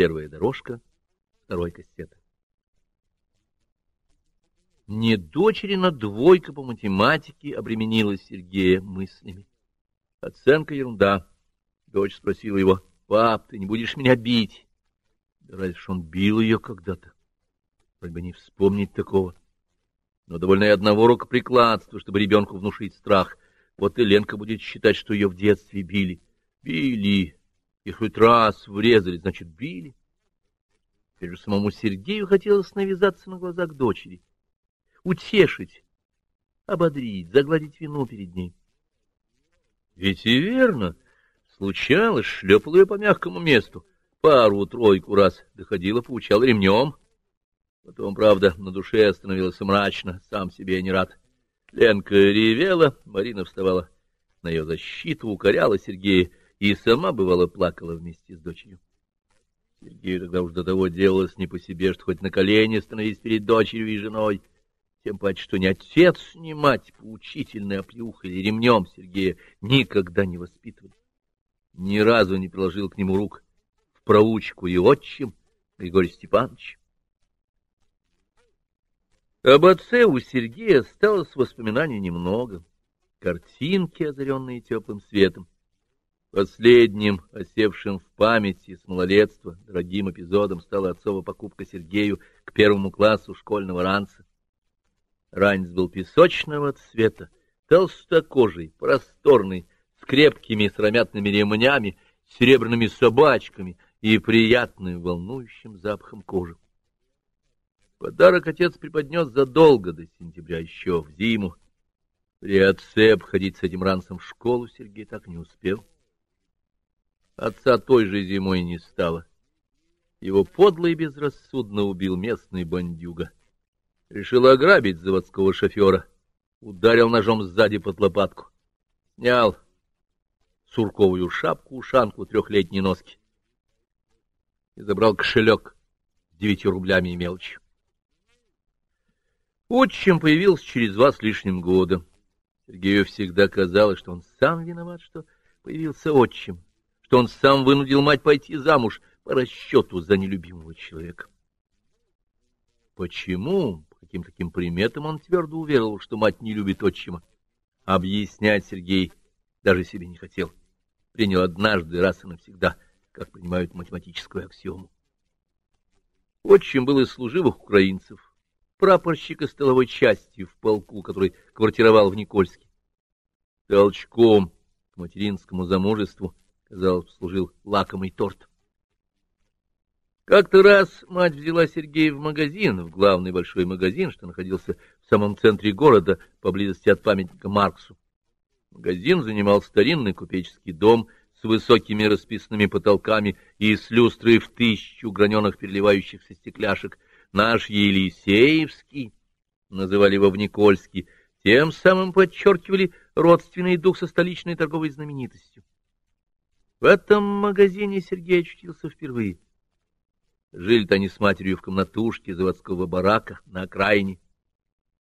Первая дорожка второй кассеты. Не дочери на двойка по математике обременила Сергея мыслями. Оценка ерунда. Дочь спросила его, пап, ты не будешь меня бить? Да ж он бил ее когда-то? Вроде бы не вспомнить такого. Но довольно и одного рукоприкладства, чтобы ребенку внушить страх. Вот и Ленка будет считать, что ее в детстве били. Били. И хоть раз врезали, значит, били. Теперь же самому Сергею хотелось навязаться на глаза к дочери утешить, ободрить, загладить вину перед ней. Ведь и верно, случалось, шлепал ее по мягкому месту, пару-тройку раз доходила, поучал ремнем. Потом, правда, на душе остановилось мрачно, сам себе не рад. Ленка ревела, Марина вставала на ее защиту, укоряла Сергея и сама, бывало, плакала вместе с дочерью. Сергею тогда уж до того делалось не по себе, что хоть на колени становись перед дочерью и женой. Тем паче, что ни отец, ни мать поучительной оплеухой или ремнем Сергея никогда не воспитывали. Ни разу не приложил к нему рук в проучку и отчим Григорий Степанович. Об отце у Сергея осталось воспоминаний немного. Картинки, озаренные теплым светом. Последним, осевшим в памяти с малолетства, дорогим эпизодом стала отцова покупка Сергею к первому классу школьного ранца. Ранец был песочного цвета, толстокожий, просторный, с крепкими сыромятными ремнями, серебряными собачками и приятным волнующим запахом кожи. Подарок отец преподнес задолго до сентября, еще в зиму. При отце обходить с этим ранцем в школу Сергей так не успел. Отца той же зимой не стало. Его подло и безрассудно убил местный бандюга — Решил ограбить заводского шофера. Ударил ножом сзади под лопатку. Снял сурковую шапку-ушанку трехлетней носки. И забрал кошелек с девятью рублями и мелочью. Отчим появился через два с лишним года. Сергею всегда казалось, что он сам виноват, что появился отчим, что он сам вынудил мать пойти замуж по расчету за нелюбимого человека. Почему? каким таким приметам он твердо уверовал, что мать не любит отчима. Объяснять Сергей даже себе не хотел. Принял однажды, раз и навсегда, как принимают математическую аксиому. Отчим был из служивых украинцев, прапорщика столовой части в полку, который квартировал в Никольске. Толчком к материнскому замужеству, казалось, служил лакомый торт. Как-то раз мать взяла Сергея в магазин, в главный большой магазин, что находился в самом центре города, поблизости от памятника Марксу. Магазин занимал старинный купеческий дом с высокими расписанными потолками и с люстрой в тысячу граненых переливающихся стекляшек. Наш Елисеевский, называли его в Никольске, тем самым подчеркивали родственный дух со столичной торговой знаменитостью. В этом магазине Сергей очутился впервые. Жили-то они с матерью в комнатушке заводского барака на окраине.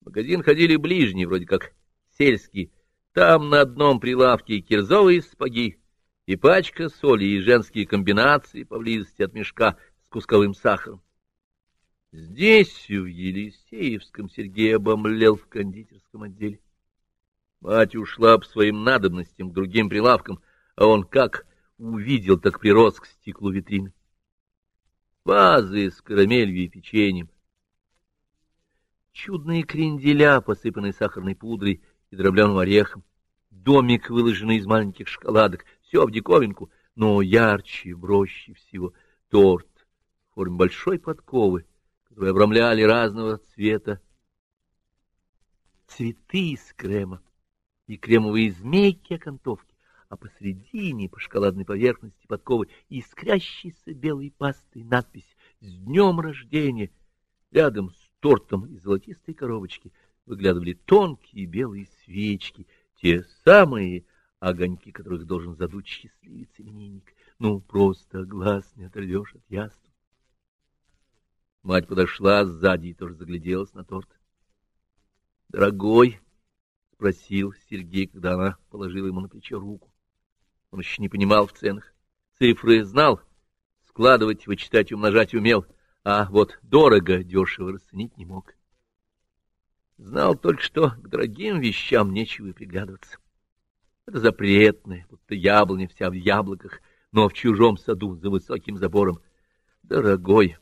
В магазин ходили ближние, вроде как сельские. Там на одном прилавке кирзовые сапоги, и пачка соли, и женские комбинации поблизости от мешка с кусковым сахаром. Здесь, в Елисеевском, Сергей обомлел в кондитерском отделе. Мать ушла по своим надобностям к другим прилавкам, а он как увидел, так прирос к стеклу витрины. Вазы с карамелью и печеньем, чудные кренделя, посыпанные сахарной пудрой и дробленым орехом, домик, выложенный из маленьких шоколадок, все в диковинку, но ярче, проще всего. Торт в форме большой подковы, которые обрамляли разного цвета. Цветы из крема и кремовые змейки окантовки а посредине по шоколадной поверхности подковы искрящейся белой пастой надпись «С днем рождения!». Рядом с тортом из золотистой коробочки выглядывали тонкие белые свечки, те самые огоньки, которых должен задуть счастливец именинник. Ну, просто глаз не оторвешь от яства. Мать подошла сзади и тоже загляделась на торт. — Дорогой, — спросил Сергей, когда она положила ему на плечо руку. Он еще не понимал в ценах. Цифры знал, складывать, вычитать, умножать умел, а вот дорого, дешево расценить не мог. Знал только, что к дорогим вещам нечего и приглядываться. Это запретное, будто яблоня вся в яблоках, но в чужом саду за высоким забором. Дорогой,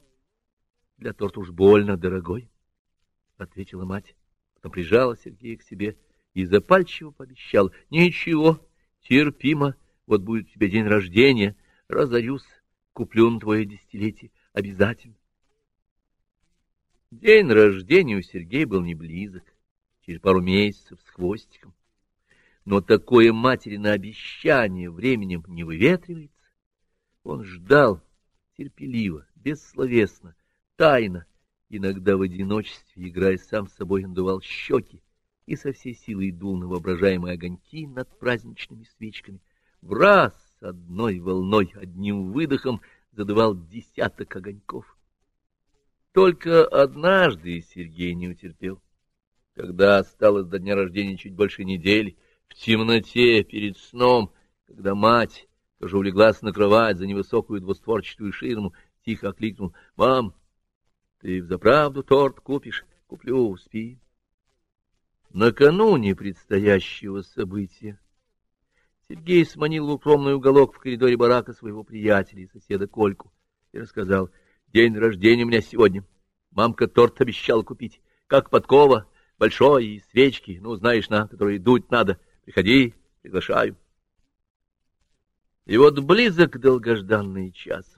для торта уж больно дорогой, — ответила мать. Потом прижала Сергея к себе и запальчиво пообещала. — Ничего, терпимо, вот будет у тебя день рождения, разорюсь, куплю на твое десятилетие обязательно. День рождения у Сергея был не близок, через пару месяцев с хвостиком. Но такое материно обещание временем не выветривается. Он ждал терпеливо, бессловесно, тайно, иногда в одиночестве, играя сам с собой, надувал щеки и со всей силой дул на воображаемые огоньки над праздничными свечками. В раз одной волной, одним выдохом задувал десяток огоньков. Только однажды Сергей не утерпел. Когда осталось до дня рождения чуть больше недели, в темноте перед сном, когда мать тоже улеглась на кровать за невысокую двустворчатую ширму, тихо окликнул «Мам, ты взаправду торт купишь? Куплю, спи». Накануне предстоящего события Сергей сманил в укромный уголок в коридоре барака своего приятеля и соседа Кольку и рассказал — День рождения у меня сегодня. Мамка торт обещала купить. Как подкова, большой, и свечки, ну, знаешь, на которые дуть надо. Приходи, приглашаю. И вот близок долгожданный час.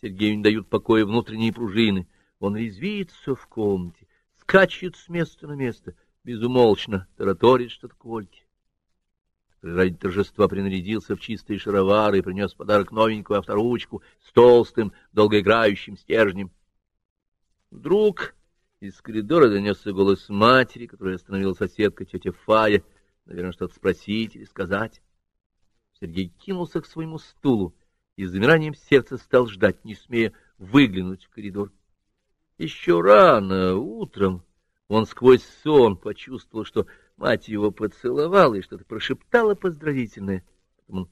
Сергею не дают покоя внутренние пружины. Он резвится в комнате, скачет с места на место, безумолчно тараторит что-то Кольке ради торжества принарядился в чистые шаровары и принес подарок новенькую авторучку с толстым, долгоиграющим стержнем. Вдруг из коридора донесся голос матери, которая остановила соседка тетя Фая, наверное, что-то спросить или сказать. Сергей кинулся к своему стулу и с замиранием сердца стал ждать, не смея выглянуть в коридор. Еще рано, утром, он сквозь сон почувствовал, что Мать его поцеловала и что-то прошептала поздравительное. Потом он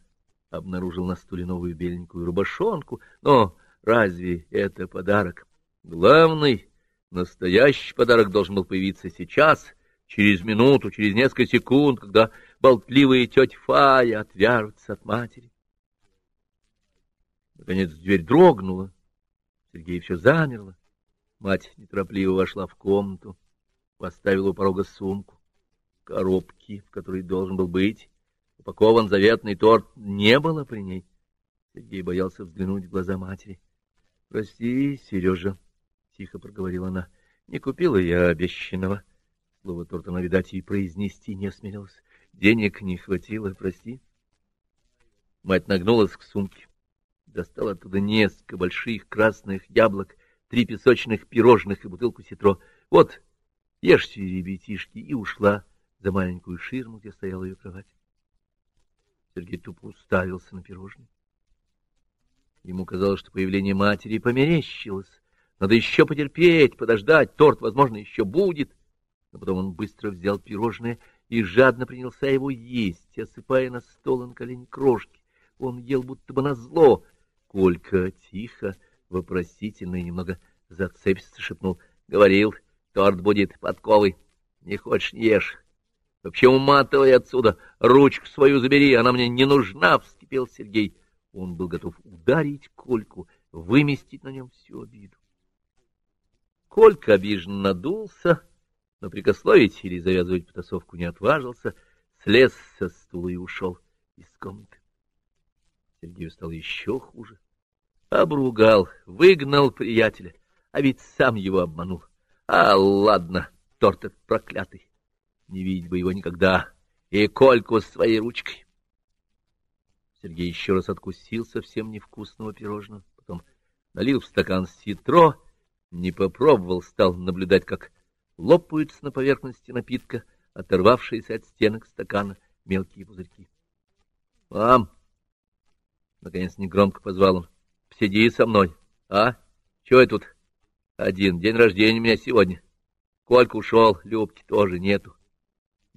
обнаружил на стуле новую беленькую рубашонку. Но разве это подарок? Главный, настоящий подарок должен был появиться сейчас, через минуту, через несколько секунд, когда болтливая тетя Фая отвяжется от матери. Наконец дверь дрогнула. Сергей все замерло. Мать неторопливо вошла в комнату, поставила у порога сумку коробки, в которой должен был быть упакован заветный торт, не было при ней. Сергей боялся взглянуть в глаза матери. — Прости, Сережа, — тихо проговорила она, — не купила я обещанного. Слово торт она, видать, и произнести не осмелилась. Денег не хватило, прости. Мать нагнулась к сумке, достала оттуда несколько больших красных яблок, три песочных пирожных и бутылку ситро. Вот, ешьте, ребятишки, и ушла за маленькую ширму, где стояла ее кровать. Сергей тупо уставился на пирожные. Ему казалось, что появление матери померещилось. Надо еще потерпеть, подождать, торт, возможно, еще будет. Но потом он быстро взял пирожное и жадно принялся его есть, осыпая на стол на колени крошки. Он ел будто бы назло. Колька тихо, вопросительно и немного зацеписто шепнул. Говорил, торт будет подковый. Не хочешь — не ешь. Вообще уматывай отсюда, ручку свою забери, она мне не нужна, — вскипел Сергей. Он был готов ударить Кольку, выместить на нем всю обиду. Колька обиженно надулся, но прикословить или завязывать потасовку не отважился, слез со стула и ушел из комнаты. Сергею стало еще хуже. Обругал, выгнал приятеля, а ведь сам его обманул. А ладно, торт этот проклятый не видеть бы его никогда, и Кольку с своей ручкой. Сергей еще раз откусил совсем невкусного пирожного, потом налил в стакан ситро, не попробовал, стал наблюдать, как лопаются на поверхности напитка, оторвавшиеся от стенок стакана мелкие пузырьки. — Мам! — наконец негромко позвал он. — Сиди со мной. А? Чего я тут? Один. День рождения у меня сегодня. Колька ушел, Любки тоже нету.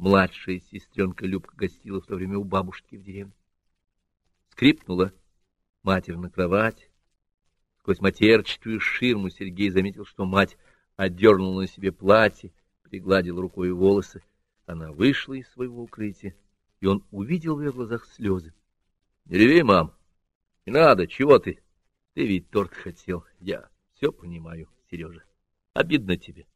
Младшая сестренка Любка гостила в то время у бабушки в деревне. Скрипнула матерь на кровать. Сквозь матерчатую ширму Сергей заметил, что мать отдернула на себе платье, пригладила рукой волосы. Она вышла из своего укрытия, и он увидел в ее глазах слезы. — Не реви, мам. Не надо, чего ты? Ты ведь торт хотел. Я все понимаю, Сережа. Обидно тебе.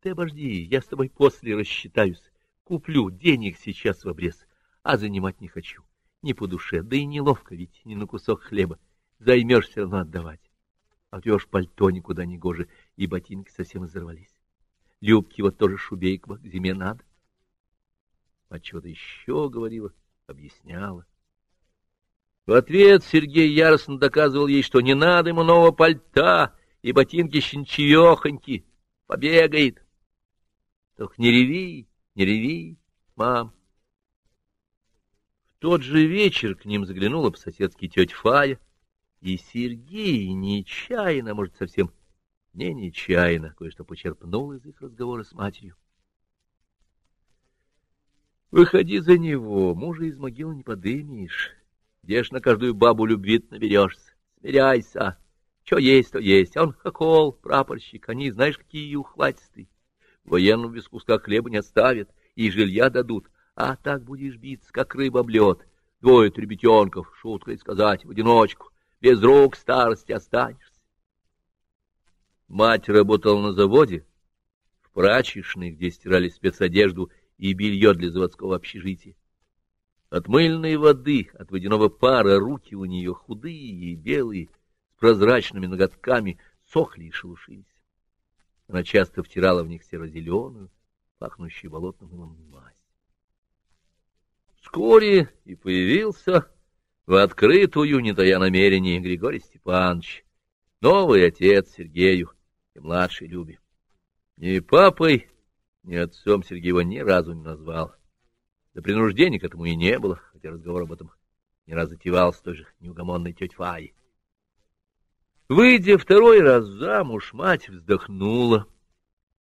Ты обожди, я с тобой после рассчитаюсь. Куплю, денег сейчас в обрез, а занимать не хочу. Не по душе, да и неловко ведь, не на кусок хлеба. Займешь все равно отдавать. А у пальто никуда не гоже, и ботинки совсем изорвались. Любки вот тоже шубейка к зиме надо. А чего-то еще говорила, объясняла. В ответ Сергей яростно доказывал ей, что не надо ему нового пальта, и ботинки щенчьехоньки, побегает. Только не реви, не реви, мам. В тот же вечер к ним заглянула по-соседски тетя Фая, и Сергей нечаянно, может, совсем не нечаянно, кое-что почерпнул из их разговора с матерью. Выходи за него, мужа из могилы не подымешь. Где ж на каждую бабу любви наберешься? Смиряйся. Что есть, то есть. Он хохол, прапорщик, они, знаешь, какие ухватистые. Военным без куска хлеба не оставят, и жилья дадут. А так будешь биться, как рыба об лед. Двое ребятенков, шуткой сказать, в одиночку. Без рук старости останешься. Мать работала на заводе, в прачечной, где стирали спецодежду и белье для заводского общежития. От мыльной воды, от водяного пара руки у нее худые и белые, с прозрачными ноготками, сохли и шелушились. Она часто втирала в них серо-зеленую, пахнущую болотным мылом мазь. Вскоре и появился в открытую, не тая намерение, Григорий Степанович, новый отец Сергею и младшей Любе. Ни папой, ни отцом Сергей его ни разу не назвал. Да принуждения к этому и не было, хотя разговор об этом не раз затевался той же неугомонной тетей Фаей. Выйдя второй раз замуж, мать вздохнула.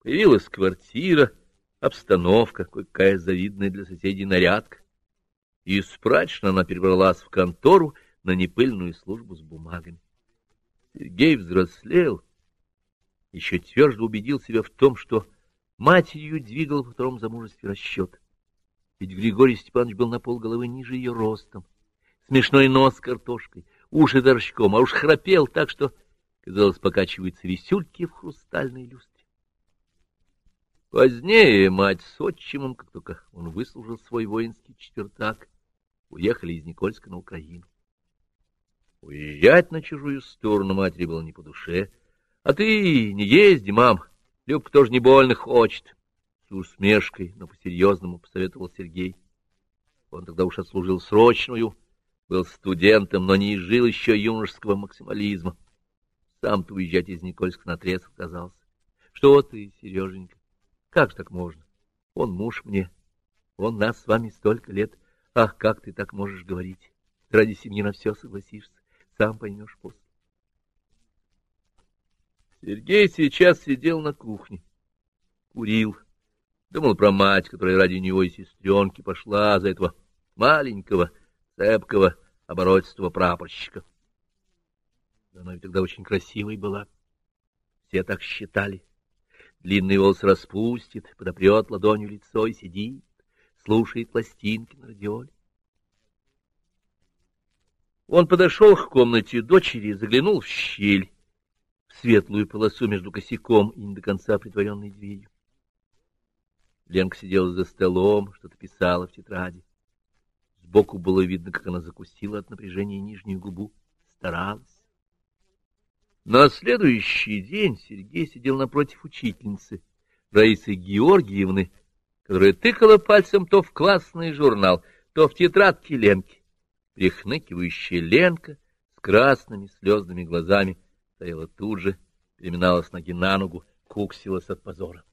Появилась квартира, обстановка, какая завидная для соседей нарядка. И спрачно она перебралась в контору на непыльную службу с бумагами. Сергей взрослел, еще твердо убедил себя в том, что матерью двигал во втором замужестве расчет. Ведь Григорий Степанович был на полголовы ниже ее ростом. Смешной нос с картошкой, уши торчком, а уж храпел так, что, казалось, покачиваются висюльки в хрустальной люстре. Позднее мать с отчимом, как только он выслужил свой воинский четвертак, уехали из Никольска на Украину. Уезжать на чужую сторону матери было не по душе. — А ты не езди, мам, Любка тоже не больно хочет усмешкой, но по-серьезному посоветовал Сергей. Он тогда уж отслужил срочную, был студентом, но не изжил еще юношеского максимализма. Сам-то уезжать из Никольска на треск отказался. Что ты, Сереженька, как же так можно? Он муж мне, он нас с вами столько лет. Ах, как ты так можешь говорить? Ради семьи на все согласишься, сам поймешь после. Сергей сейчас сидел на кухне, курил, Думал про мать, которая ради него и сестренки пошла за этого маленького, цепкого, оборотистого прапорщика. Она ведь тогда очень красивой была. Все так считали. Длинный волос распустит, подопрет ладонью лицо и сидит, слушает пластинки на радиоле. Он подошел к комнате дочери, заглянул в щель, в светлую полосу между косяком и не до конца притворенной дверью. Ленка сидела за столом, что-то писала в тетради. Сбоку было видно, как она закусила от напряжения нижнюю губу, старалась. На следующий день Сергей сидел напротив учительницы, Раисы Георгиевны, которая тыкала пальцем то в классный журнал, то в тетрадки Ленки. Прихныкивающая Ленка с красными слезными глазами стояла тут же, переминалась ноги на ногу, куксилась от позора.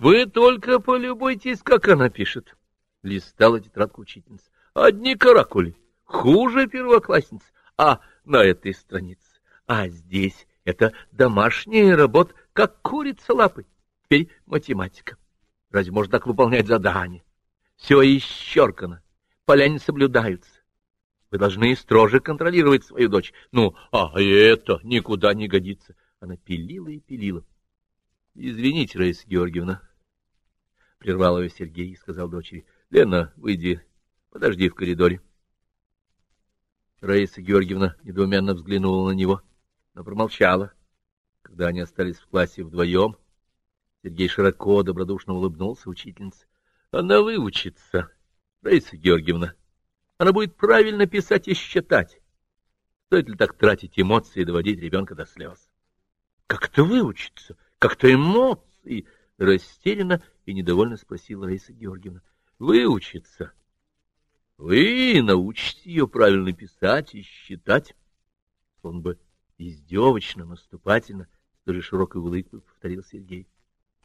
Вы только полюбуйтесь, как она пишет. Листала тетрадку учительница. Одни каракули. Хуже первоклассниц. А на этой странице. А здесь это домашняя работа, как курица лапой. Теперь математика. Разве можно так выполнять задание? Все исчеркано. Поля не соблюдаются. Вы должны строже контролировать свою дочь. Ну, а это никуда не годится. Она пилила и пилила. — Извините, Раиса Георгиевна, — прервал ее Сергей и сказал дочери. — Лена, выйди, подожди в коридоре. Раиса Георгиевна недоуменно взглянула на него, но промолчала. Когда они остались в классе вдвоем, Сергей широко, добродушно улыбнулся учительнице. — Она выучится, Раиса Георгиевна. Она будет правильно писать и считать. Стоит ли так тратить эмоции и доводить ребенка до слез? Как-то выучиться, как-то эмоции, растерянно и недовольно спросила Раиса Георгиевна. Выучиться. Вы научите ее правильно писать и считать. Он бы издевочно, наступательно, с широкой улыбкой повторил Сергей.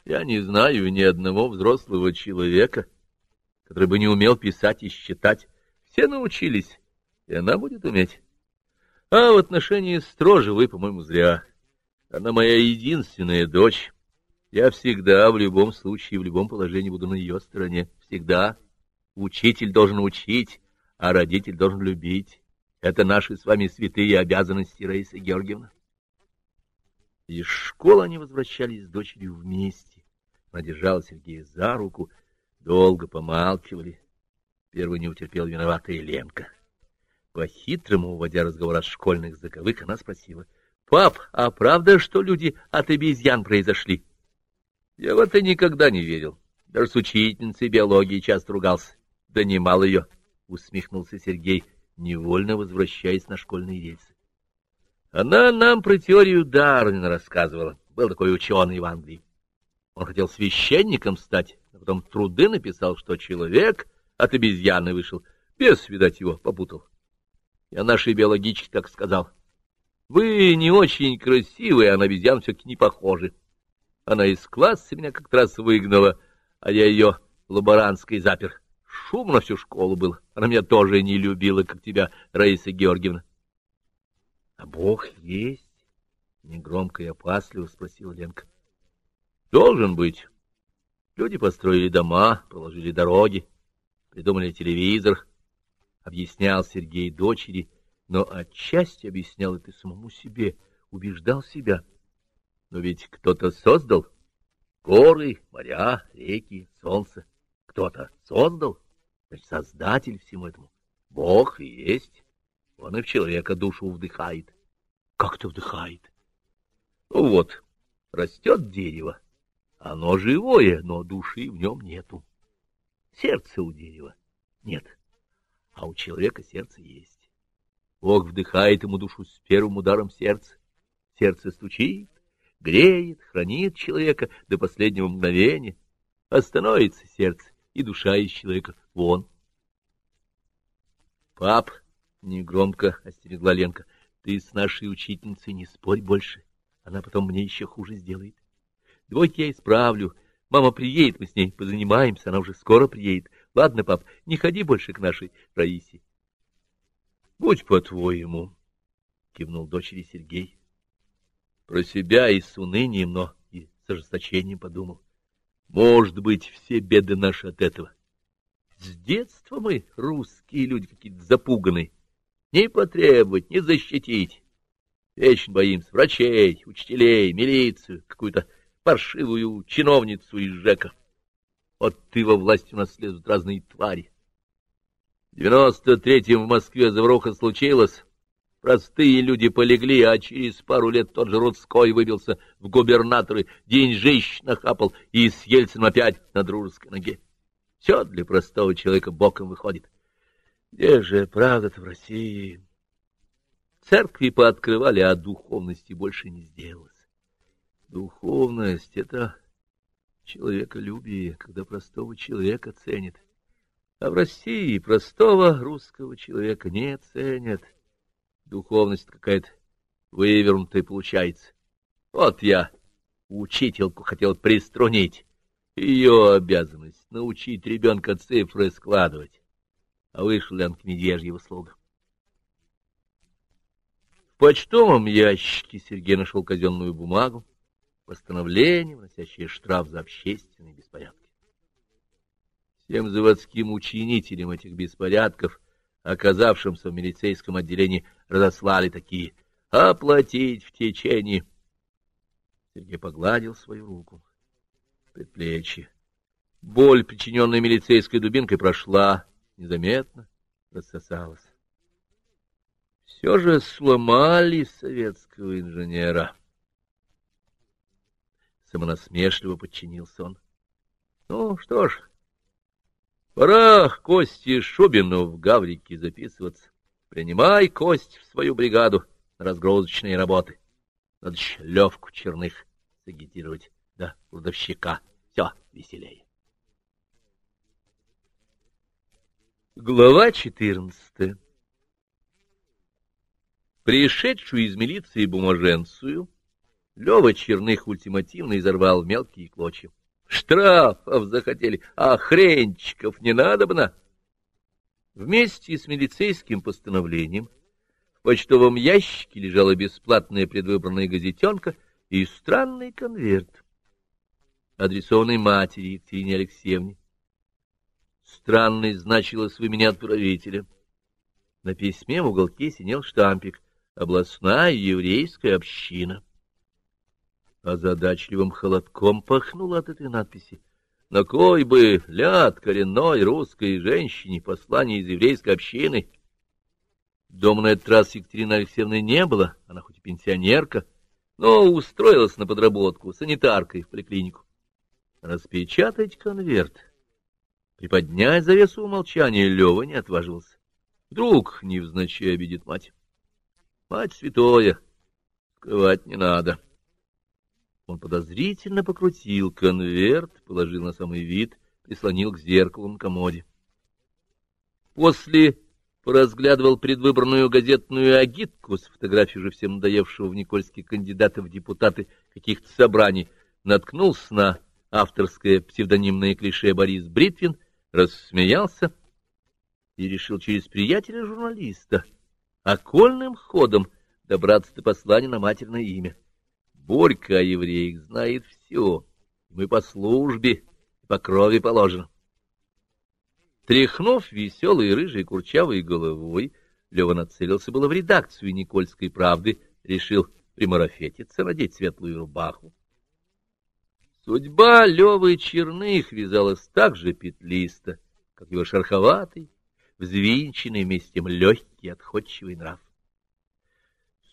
Я не знаю ни одного взрослого человека, который бы не умел писать и считать. Все научились, и она будет уметь. А в отношении строже вы, по-моему, зря. Она моя единственная дочь. Я всегда, в любом случае, в любом положении буду на ее стороне. Всегда. Учитель должен учить, а родитель должен любить. Это наши с вами святые обязанности, Раиса Георгиевна. Из школы они возвращались с дочерью вместе. Она держала Сергея за руку, долго помалкивали. Первый не утерпел виноватая Ленка. По-хитрому, уводя разговор от школьных заковык, она спросила. — Пап, а правда, что люди от обезьян произошли? Я в это никогда не верил. Даже с учительницей биологии часто ругался. Да немало ее, — усмехнулся Сергей, невольно возвращаясь на школьные рельсы. Она нам про теорию Дарвина рассказывала. Был такой ученый в Англии. Он хотел священником стать, а потом труды написал, что человек от обезьяны вышел. Бес, видать, его попутал. Я нашей биологичке так сказал. Вы не очень красивые, а на обезьян все-таки не похожи. Она из класса меня как-то раз выгнала, а я ее лаборантской запер. Шумно всю школу было. Она меня тоже не любила, как тебя, Раиса Георгиевна. — А Бог есть? — негромко и опасливо спросила Ленка. — Должен быть. Люди построили дома, проложили дороги, придумали телевизор, — объяснял Сергей дочери, но отчасти объяснял это самому себе, убеждал себя. Но ведь кто-то создал горы, моря, реки, солнце. Кто-то создал, значит, создатель всему этому. Бог и есть. Он и в человека душу вдыхает. Как-то вдыхает. Ну вот, растет дерево. Оно живое, но души в нем нету. Сердца у дерева нет, а у человека сердце есть. Бог вдыхает ему душу с первым ударом сердца. Сердце стучит, греет, хранит человека до последнего мгновения. Остановится сердце, и душа из человека вон. — Пап, — негромко остерегла Ленка, — ты с нашей учительницей не спорь больше. Она потом мне еще хуже сделает. Двойки я исправлю, Мама приедет, мы с ней позанимаемся, она уже скоро приедет. Ладно, пап, не ходи больше к нашей Раисе. — Будь по-твоему, — кивнул дочери Сергей. Про себя и с унынием, но и с ожесточением подумал. Может быть, все беды наши от этого. С детства мы, русские люди, какие-то запуганные. Не потребовать, не защитить. Вечно боимся врачей, учителей, милицию, какую-то паршивую чиновницу из ЖЭКа. Вот ты во власти у нас лезут разные твари. В девяносто третьем в Москве заваруха случилась. Простые люди полегли, а через пару лет тот же Рудской выбился в губернаторы, деньжищ нахапал и с Ельцином опять на дружеской ноге. Все для простого человека боком выходит. Где же правда-то в России? Церкви пооткрывали, а духовности больше не сделалось. Духовность — это человеколюбие, когда простого человека ценят. А в России простого русского человека не ценят. Духовность какая-то вывернутая получается. Вот я учительку хотел приструнить. Ее обязанность — научить ребенка цифры складывать. А вышел Ленк Медвежьего слуга. В почтовом ящике Сергей нашел казенную бумагу, постановление, вносящее штраф за общественные беспорядки. Всем заводским учинителям этих беспорядков оказавшимся в милицейском отделении, разослали такие «Оплатить в течение». Сергей погладил свою руку, предплечье. Боль, причиненная милицейской дубинкой, прошла незаметно, рассосалась. Все же сломали советского инженера. Самонасмешливо подчинился он. Ну, что ж, пора Кости Шубину в Гаврике записываться. Принимай Кость в свою бригаду на разгрузочные работы. Надо еще Левку Черных сагитировать, да, кладовщика. Все веселее. Глава четырнадцатая Пришедшую из милиции бумаженцию, Лева Черных ультимативно изорвал мелкие клочья. Штрафов захотели, а хренчиков не надобно. Вместе с милицейским постановлением в почтовом ящике лежала бесплатная предвыборная газетенка и странный конверт, адресованный матери Екатерине Алексеевне. Странный значилось в имени отправителя. На письме в уголке синел штампик «Областная еврейская община» озадачливым холодком пахнуло от этой надписи. На кой бы ляд коренной русской женщине послание из еврейской общины? Дома на этот раз Екатерины Алексеевны не было, она хоть и пенсионерка, но устроилась на подработку санитаркой в поликлинику. Распечатать конверт, приподнять завесу умолчания Лева не отваживался. Вдруг невзначай обидит мать. Мать святое, скрывать не надо. — он подозрительно покрутил конверт, положил на самый вид, прислонил к зеркалу на комоде. После поразглядывал предвыборную газетную агитку с фотографией уже всем надоевшего в Никольске кандидата в депутаты каких-то собраний, наткнулся на авторское псевдонимное клише Борис Бритвин, рассмеялся и решил через приятеля-журналиста окольным ходом добраться до послания на матерное имя. Борька о евреях знает все. Мы по службе, по крови положено. Тряхнув веселой рыжей курчавой головой, Лева нацелился было в редакцию Никольской правды, решил примарафетиться, надеть светлую рубаху. Судьба Левы Черных вязалась так же петлисто, как его шероховатый, взвинченный вместе легкий, отходчивый нрав.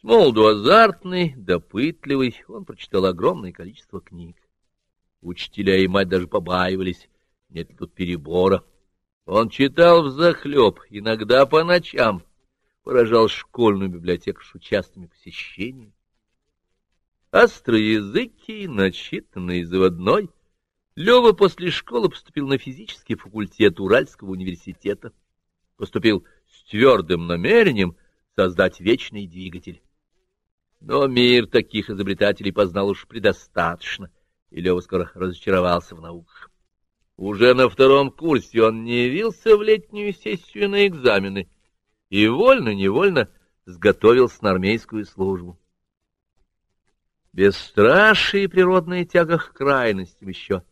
Молоду азартный, допытливый, он прочитал огромное количество книг. Учителя и мать даже побаивались, нет тут перебора. Он читал взахлеб, иногда по ночам, поражал школьную библиотеку с частыми посещениями. Остроязыкий, начитанный заводной, Лева после школы поступил на физический факультет Уральского университета. Поступил с твердым намерением создать вечный двигатель. Но мир таких изобретателей познал уж предостаточно, и Лева скоро разочаровался в науках. Уже на втором курсе он не явился в летнюю сессию на экзамены и вольно-невольно сготовился на армейскую службу. Бесстрашие и природная тяга к крайностям еще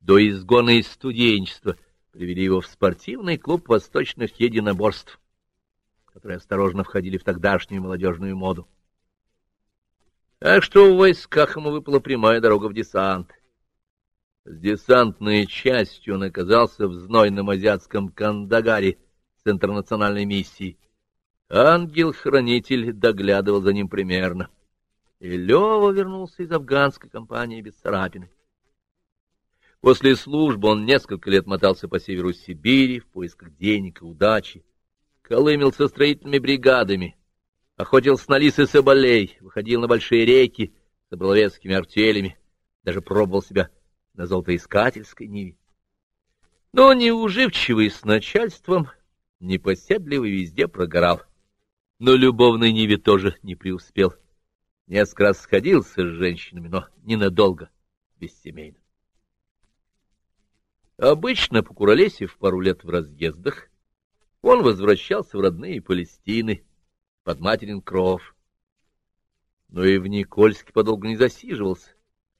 до изгона из студенчества привели его в спортивный клуб восточных единоборств, которые осторожно входили в тогдашнюю молодежную моду. Так что в войсках ему выпала прямая дорога в десант. С десантной частью он оказался в знойном азиатском Кандагаре с интернациональной миссией. Ангел-хранитель доглядывал за ним примерно. И Лева вернулся из афганской компании без царапины. После службы он несколько лет мотался по северу Сибири в поисках денег и удачи, колымился строительными бригадами, охотился на лис и соболей, выходил на большие реки с обловецкими артелями, даже пробовал себя на золотоискательской ниве. Но неуживчивый с начальством, непоседливый везде прогорал. Но любовной ниве тоже не преуспел. Несколько раз сходился с женщинами, но ненадолго, бессемейно. Обычно, покуролесив пару лет в разъездах, он возвращался в родные Палестины, под материн кров. Но и в Никольске подолгу не засиживался.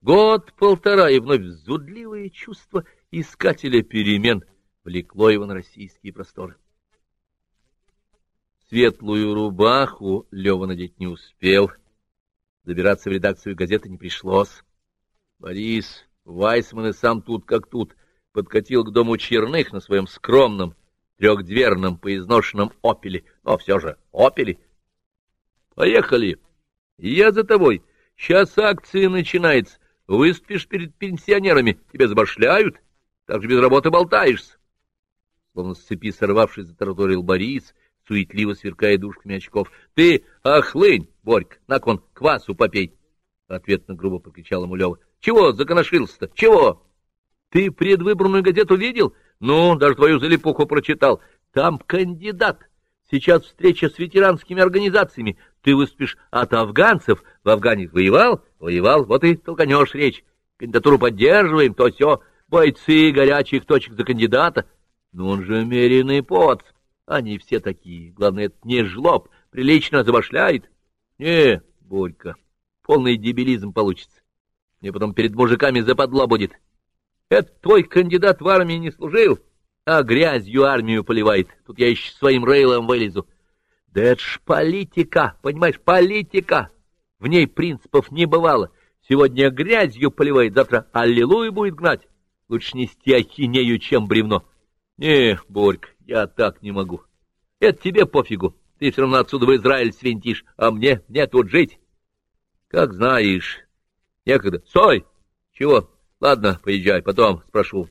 Год-полтора, и вновь зудливое чувство искателя перемен влекло его на российские просторы. Светлую рубаху Лева надеть не успел. Добираться в редакцию газеты не пришлось. Борис Вайсман и сам тут как тут подкатил к дому Черных на своем скромном трехдверном поизношенном «Опеле». Но все же «Опеле». «Поехали! Я за тобой. Сейчас акция начинается. Выступишь перед пенсионерами, тебя забашляют, так же без работы болтаешься». Словно с цепи сорвавшись, затараторил Борис, суетливо сверкая дужками очков. — Ты охлынь, Борька, на кон квасу попей! — ответно грубо прокричал ему Лева. — Чего законошился-то? Чего? Ты предвыборную газету видел? Ну, даже твою залипуху прочитал. Там кандидат. Сейчас встреча с ветеранскими организациями. Ты выступишь от афганцев. В Афгане воевал? Воевал. Вот и толканешь речь. Кандидатуру поддерживаем, то все. Бойцы горячих точек за кандидата. Ну, он же меренный поц. Они все такие. Главное, это не жлоб. Прилично забашляет. Не, Борька, полный дебилизм получится. Мне потом перед мужиками западло будет. Это твой кандидат в армии не служил, а грязью армию поливает. Тут я еще своим рейлом вылезу. Да это ж политика, понимаешь, политика. В ней принципов не бывало. Сегодня грязью поливает, завтра аллилуйя будет гнать. Лучше нести ахинею, чем бревно. Не, Борька, я так не могу. Это тебе пофигу. Ты все равно отсюда в Израиль свинтишь, а мне, мне тут жить. Как знаешь. Некогда. Стой! Чего? Ладно, поезжай, потом спрошу.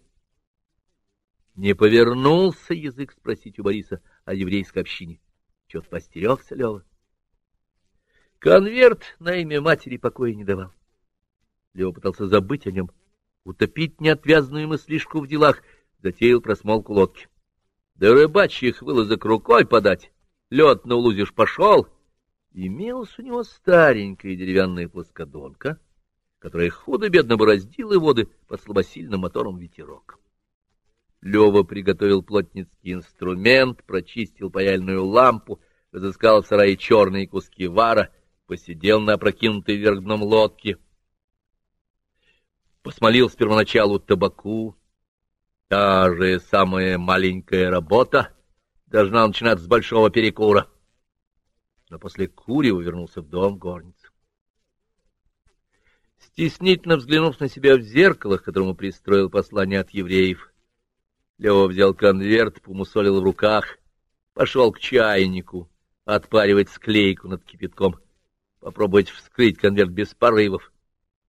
Не повернулся язык спросить у Бориса о еврейской общине. Чего-то постерегся Лева. Конверт на имя матери покоя не давал. Лева пытался забыть о нем, утопить неотвязную мыслишку в делах, затеял просмолку лодки. Да рыбачьих вылазок рукой подать. Лед на улузишь пошел. Имелась у него старенькая деревянная плоскодонка — которая худо-бедно бороздила воды под слабосильным мотором ветерок. Лева приготовил плотницкий инструмент, прочистил паяльную лампу, разыскал в сарае черные куски вара, посидел на опрокинутой вверх дном лодке, посмолил с первоначалу табаку. Та же самая маленькая работа должна начинаться с большого перекура. Но после курева вернулся в дом горницы. Стеснительно взглянув на себя в зеркало, к которому пристроил послание от евреев, Лева взял конверт, помусолил в руках, пошел к чайнику, отпаривать склейку над кипятком, попробовать вскрыть конверт без порывов,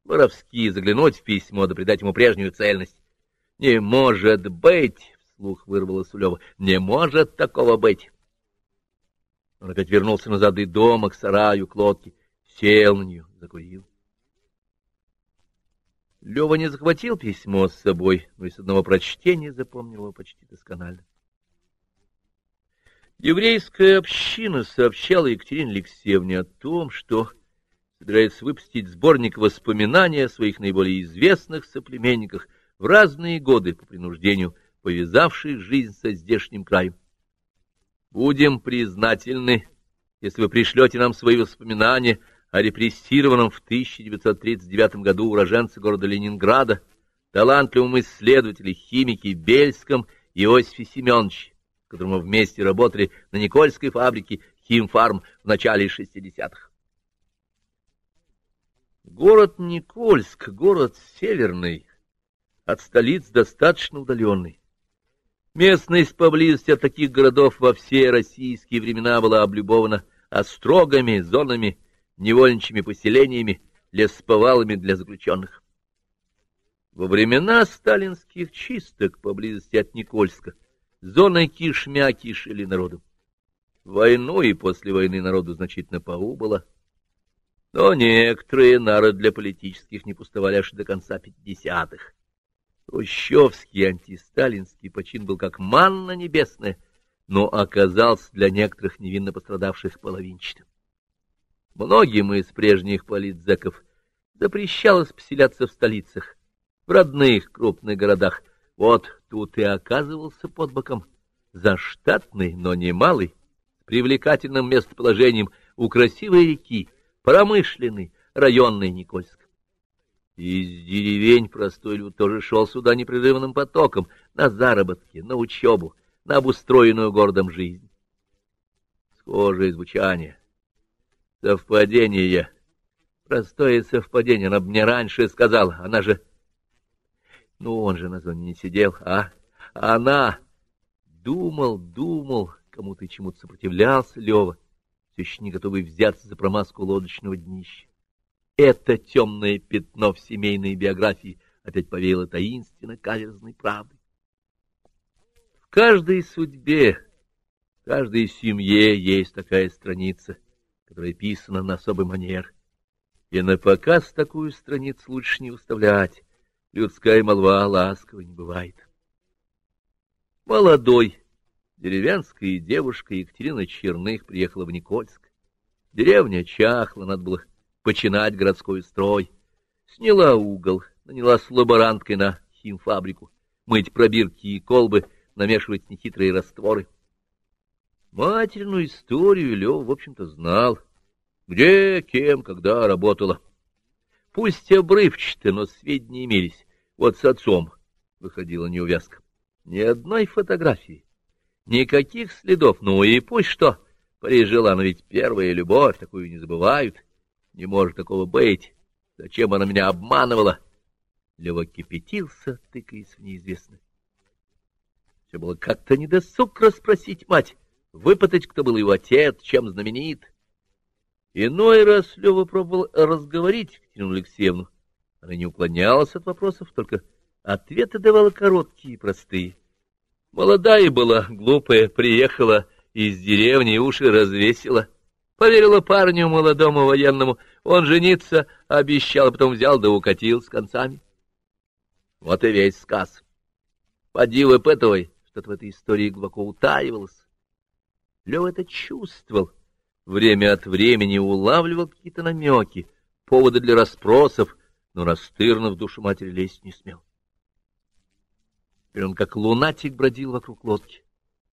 воровски заглянуть в письмо, да придать ему прежнюю цельность. «Не может быть!» — вслух вырвалось у Лева. «Не может такого быть!» Он опять вернулся назад и дома, к сараю, к лодке, сел на нее, закурил. Лева не захватил письмо с собой, но из одного прочтения запомнил его почти досконально. Еврейская община сообщала Екатерине Алексеевне о том, что собирается выпустить сборник воспоминаний о своих наиболее известных соплеменниках в разные годы по принуждению повязавших жизнь со здешним краем. Будем признательны, если вы пришлете нам свои воспоминания о репрессированном в 1939 году уроженце города Ленинграда, талантливом исследователе, химике Бельском Иосифе Семеновиче, мы вместе работали на Никольской фабрике «Химфарм» в начале 60-х. Город Никольск, город северный, от столиц достаточно удаленный. Местность поблизости от таких городов во все российские времена была облюбована острогами, зонами невольничьими поселениями, лесповалами для заключенных. Во времена сталинских чисток поблизости от Никольска зоны кишмя кишили народом. Войну и после войны народу значительно поубыло, но некоторые нары для политических не пустовали аж до конца пятидесятых. Хрущевский антисталинский почин был как манна небесная, но оказался для некоторых невинно пострадавших половинчатым. Многим из прежних политзеков запрещалось поселяться в столицах, в родных крупных городах. Вот тут и оказывался под боком заштатный, но немалый, с привлекательным местоположением у красивой реки, промышленный, районный Никольск. Из деревень простой люд тоже шел сюда непрерывным потоком, на заработки, на учебу, на обустроенную городом жизнь. Схожее звучание. Совпадение. Простое совпадение. Она мне раньше сказала. Она же... Ну, он же на зоне не сидел, а она... Думал, думал, кому-то и чему-то сопротивлялся Лева, все еще не готовый взяться за промазку лодочного днища. Это темное пятно в семейной биографии опять повеяло таинственно каверзной правдой. В каждой судьбе, в каждой семье есть такая страница, которая писана на особый манер. И на показ такую страницу лучше не выставлять. Людская молва ласковой не бывает. Молодой, деревенская девушка Екатерина Черных приехала в Никольск. Деревня чахла, надо было починать городской строй. Сняла угол, наняла с лаборанткой на химфабрику, мыть пробирки и колбы, намешивать нехитрые растворы. Материну историю Лев, в общем-то, знал. Где, кем, когда работала. Пусть обрывчато, но сведения имелись. Вот с отцом выходила неувязка. Ни одной фотографии, никаких следов. Ну и пусть что, пережила, но ведь первая любовь, такую не забывают. Не может такого быть. Зачем она меня обманывала? Лева кипятился, тыкаясь в неизвестное. Все было как-то недосуг расспросить мать, выпытать, кто был его отец, чем знаменит. Иной раз Лева пробовал разговорить Екатерину Алексеевну. Она не уклонялась от вопросов, только ответы давала короткие и простые. Молодая была, глупая, приехала из деревни, уши развесила. Поверила парню молодому военному, он жениться обещал, а потом взял да укатил с концами. Вот и весь сказ. Поди выпытывай, что-то в этой истории глубоко утаивалось. Лев это чувствовал, время от времени улавливал какие-то намеки, поводы для расспросов, но настырно в душу матери лезть не смел. Теперь он как лунатик бродил вокруг лодки,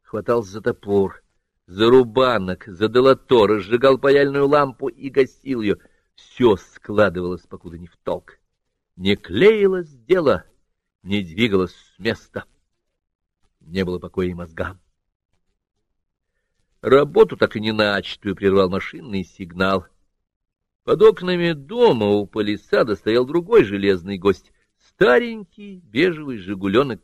хватался за топор, за рубанок, за долото, разжигал паяльную лампу и гасил ее. Все складывалось, покуда не в толк. Не клеилось дело, не двигалось с места. Не было покоя и мозгам. Работу так и не начатую прервал машинный сигнал. Под окнами дома у палисада стоял другой железный гость, старенький бежевый «Жигуленок»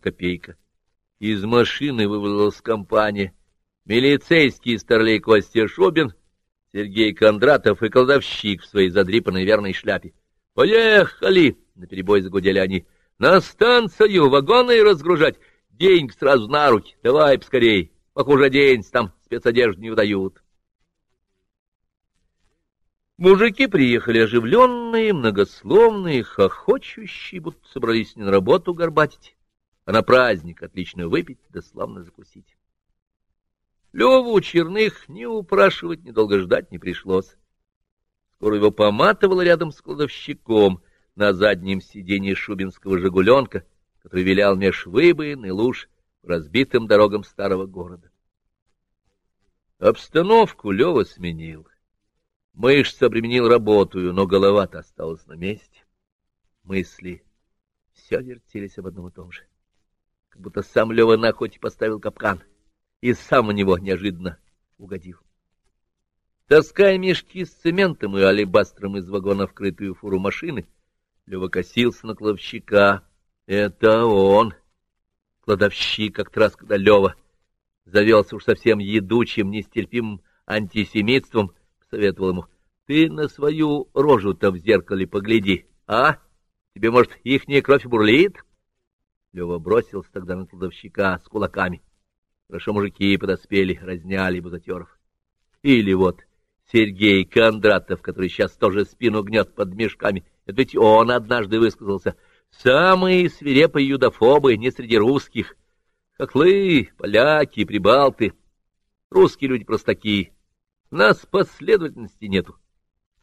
Из машины вывалилась компания. Милицейский старлей Костя Шубин, Сергей Кондратов и колдовщик в своей задрипанной верной шляпе. «Поехали!» — наперебой загудели они. «На станцию вагоны разгружать! Деньги сразу на руки! Давай поскорей! Похуже день, там спецодежду не выдают!» Мужики приехали оживленные, многословные, хохочущие, будто собрались не на работу горбатить, а на праздник отлично выпить да славно закусить. Леву Черных ни упрашивать, ни долго ждать не пришлось. Скоро его поматывало рядом с кладовщиком на заднем сиденье шубинского «Жигуленка», который вилял меж выбоин и луж разбитым дорогам старого города. Обстановку Лева сменил. Мышца применил работаю, но голова-то осталась на месте. Мысли все вертелись об одном и том же. Как будто сам Лева на охоте поставил капкан и сам в него неожиданно угодил. Таская мешки с цементом и алебастром из вагона вкрытую фуру машины, Лева косился на кладовщика. Это он, кладовщик, как раз когда Лева завелся уж совсем едучим, нестерпимым антисемитством, советовал ему, — ты на свою рожу-то в зеркале погляди, а? Тебе, может, ихняя кровь бурлит? Лева бросился тогда на кладовщика с кулаками. Хорошо мужики подоспели, разняли бузатеров. Или вот Сергей Кондратов, который сейчас тоже спину гнет под мешками, это ведь он однажды высказался. Самые свирепые юдофобы не среди русских. Хохлы, поляки, прибалты. Русские люди простаки, нас последовательности нету.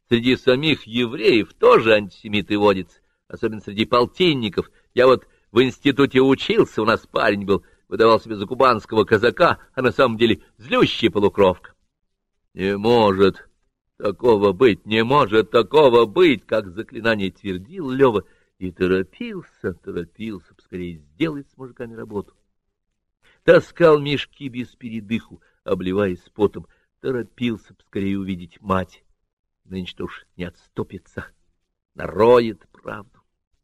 Среди самих евреев тоже антисемиты водятся, особенно среди полтинников. Я вот в институте учился, у нас парень был, выдавал себе за кубанского казака, а на самом деле злющая полукровка. Не может такого быть, не может такого быть, как заклинание твердил Лева, и торопился, торопился поскорее сделать с мужиками работу. Таскал мешки без передыху, обливаясь потом, торопился скорее увидеть мать. Нынче-то уж не отступится, нароет правду.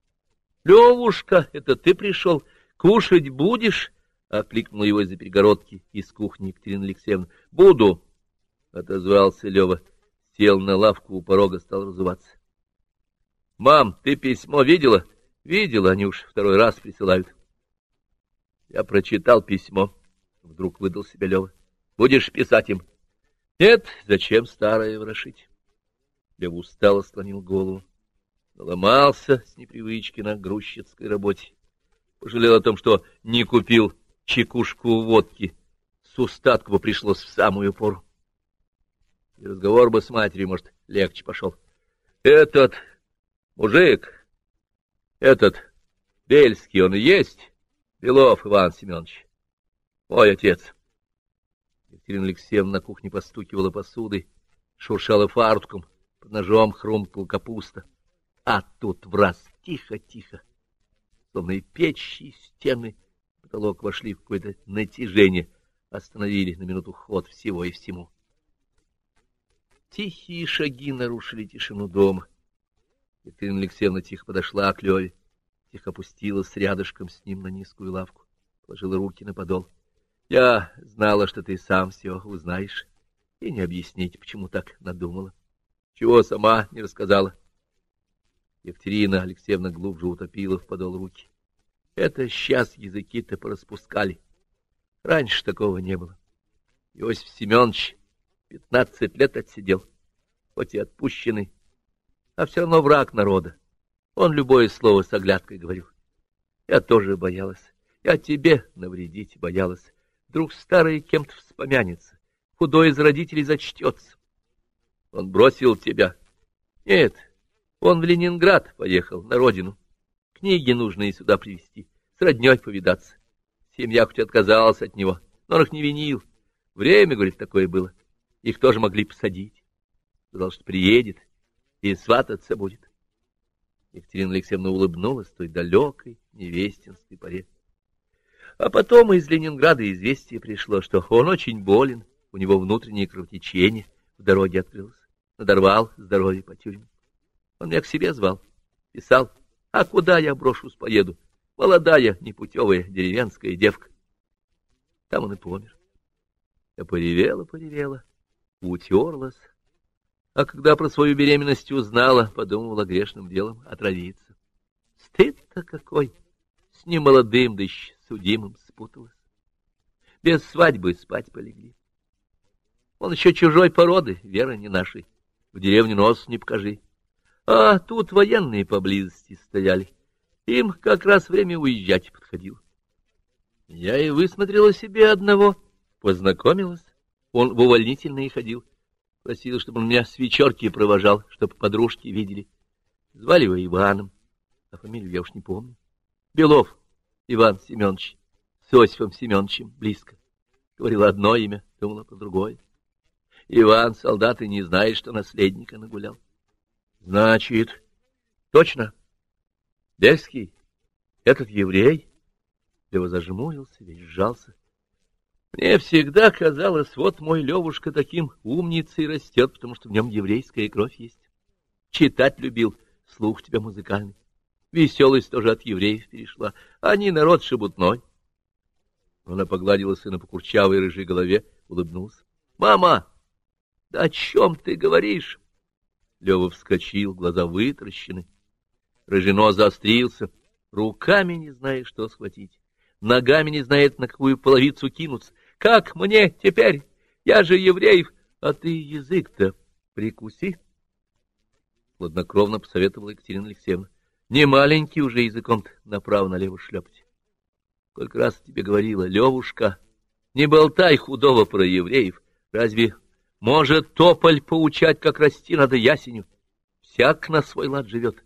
— Левушка, это ты пришел? Кушать будешь? — окликнул его из-за перегородки из кухни Екатерина Алексеевна. — Буду, — отозвался Лева. Сел на лавку у порога, стал разуваться. — Мам, ты письмо видела? — Видела, они уж второй раз присылают. Я прочитал письмо. Вдруг выдал себя Лева. — Будешь писать им? — Нет, зачем старое ворошить? Лева устало склонил голову. Наломался с непривычки на грузчицкой работе. Пожалел о том, что не купил чекушку водки. С устатку пришлось в самую пору. И разговор бы с матерью, может, легче пошел. Этот мужик, этот Бельский, он есть Белов Иван Семенович, мой отец. Екатерина Алексеевна на кухне постукивала посудой, шуршала фартуком, под ножом хрумкала капуста. А тут в раз тихо-тихо, словно и печь, и стены, потолок вошли в какое-то натяжение, остановили на минуту ход всего и всему. Тихие шаги нарушили тишину дома. Екатерина Алексеевна тихо подошла к Леве, тихо опустилась рядышком с ним на низкую лавку, положила руки на подол. — Я знала, что ты сам все узнаешь, и не объяснить, почему так надумала. Чего сама не рассказала? — Екатерина Алексеевна глубже утопила в подол руки. Это сейчас языки-то пораспускали. Раньше такого не было. Иосиф Семенович пятнадцать лет отсидел, хоть и отпущенный, а все равно враг народа. Он любое слово с оглядкой говорил. Я тоже боялась. Я тебе навредить боялась. Вдруг старый кем-то вспомянется, худой из родителей зачтется. Он бросил тебя. Нет, он в Ленинград поехал, на родину. Книги нужно и сюда привезти, с родней повидаться. Семья хоть отказалась от него, но он их не винил. Время, говорит, такое было. Их тоже могли посадить. Сказал, что приедет и свататься будет. Екатерина Алексеевна улыбнулась той далекой невестинской поре. А потом из Ленинграда известие пришло, что он очень болен, у него внутреннее кровотечение в дороге открылось, надорвал здоровье по тюрьме. Он меня к себе звал, писал, а куда я брошусь поеду? Молодая, непутевая деревенская девка. Там он и помер. Я поревела, поревела, утерлась. А когда про свою беременность узнала, подумала грешным делом отравиться. Стыд-то какой! С немолодым, да еще судимым спуталась. Без свадьбы спать полегли. Он еще чужой породы, вера не нашей. В деревню нос не покажи. А тут военные поблизости стояли. Им как раз время уезжать подходило. Я и высмотрела себе одного, познакомилась. Он в увольнительные ходил. Просил, чтобы он меня с вечерки провожал, чтобы подружки видели. Звали его Иваном, а фамилию я уж не помню. Белов Иван Семенович, с Осифом Семеновичем близко. Говорила одно имя, думала про другое. Иван, солдат, и не знает, что наследника нагулял. Значит, точно. Бельский, этот еврей? Лева зажмурился, весь сжался. Мне всегда казалось, вот мой Левушка таким умницей растет, потому что в нем еврейская кровь есть. Читать любил, слух тебя музыкальный. Веселость тоже от евреев перешла. Они народ шебутной. Она погладила сына по курчавой рыжей голове, улыбнулась. — Мама, да о чем ты говоришь? Лева вскочил, глаза вытращены. Рыжино заострился, руками не зная, что схватить, ногами не знает, на какую половицу кинуться. Как мне теперь? Я же евреев, а ты язык-то прикуси. Хладнокровно посоветовала Екатерина Алексеевна. Не маленький уже языком-то направо-налево шлепать. Сколько раз тебе говорила, Левушка, не болтай худого про евреев. Разве может тополь поучать, как расти надо ясеню. Всяк на свой лад живет.